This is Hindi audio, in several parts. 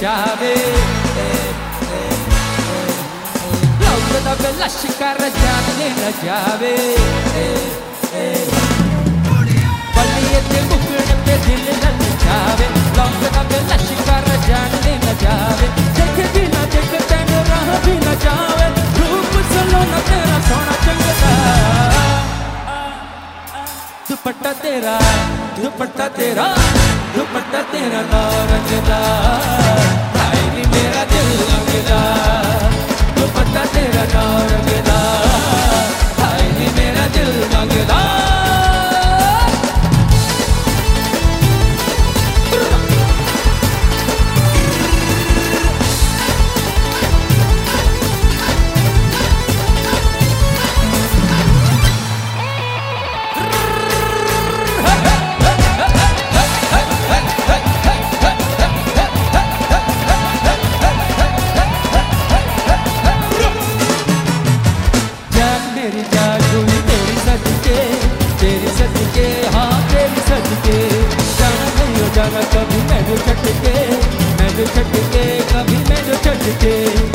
ਜਾਵੇ ਲੋਕ ਦਾ ਬਲਸ਼ ਕਰ ਜਾਣੇ ਨਾ ਜਾਵੇ ਬੱਲੀਏ ਤੇ ਮੁਕਣ ਤੇ ਦਿਲ ਨਾ ਜਾਵੇ ਲੋਕ ਦਾ ਬਲਸ਼ दुपट्टा तेरा दुपट्टा तेरा दुपट्टा तेरा दौर जदा मेरा दिल लग day.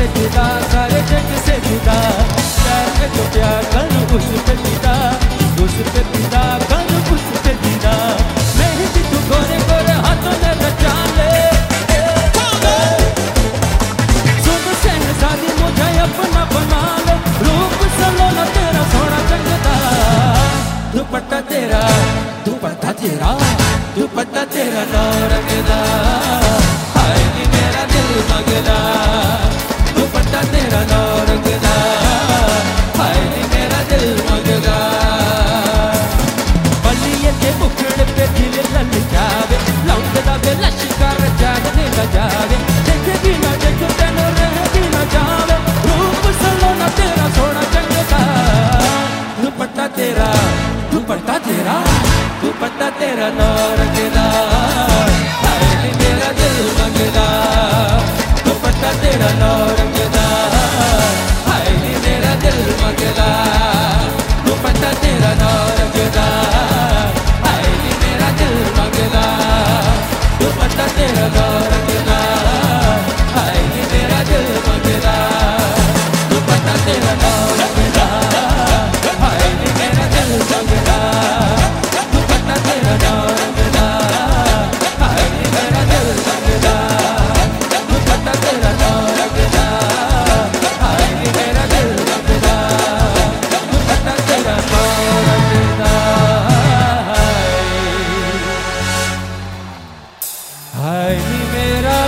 से जुदा, सारे जग से जुदा। प्यार है जो प्यार कर उस पे पिता उस पे पिता कर उस पे पिता मैं ही तुझको गोरे गोरे हाथों ने बचा ले। सुन सहजादी मुझे अपना बना ले। रूप सलोना तेरा, सोना जगदा दुपट्टा तेरा दुपट्टा तेरा दुपट्टा तेरा नौ के mirar.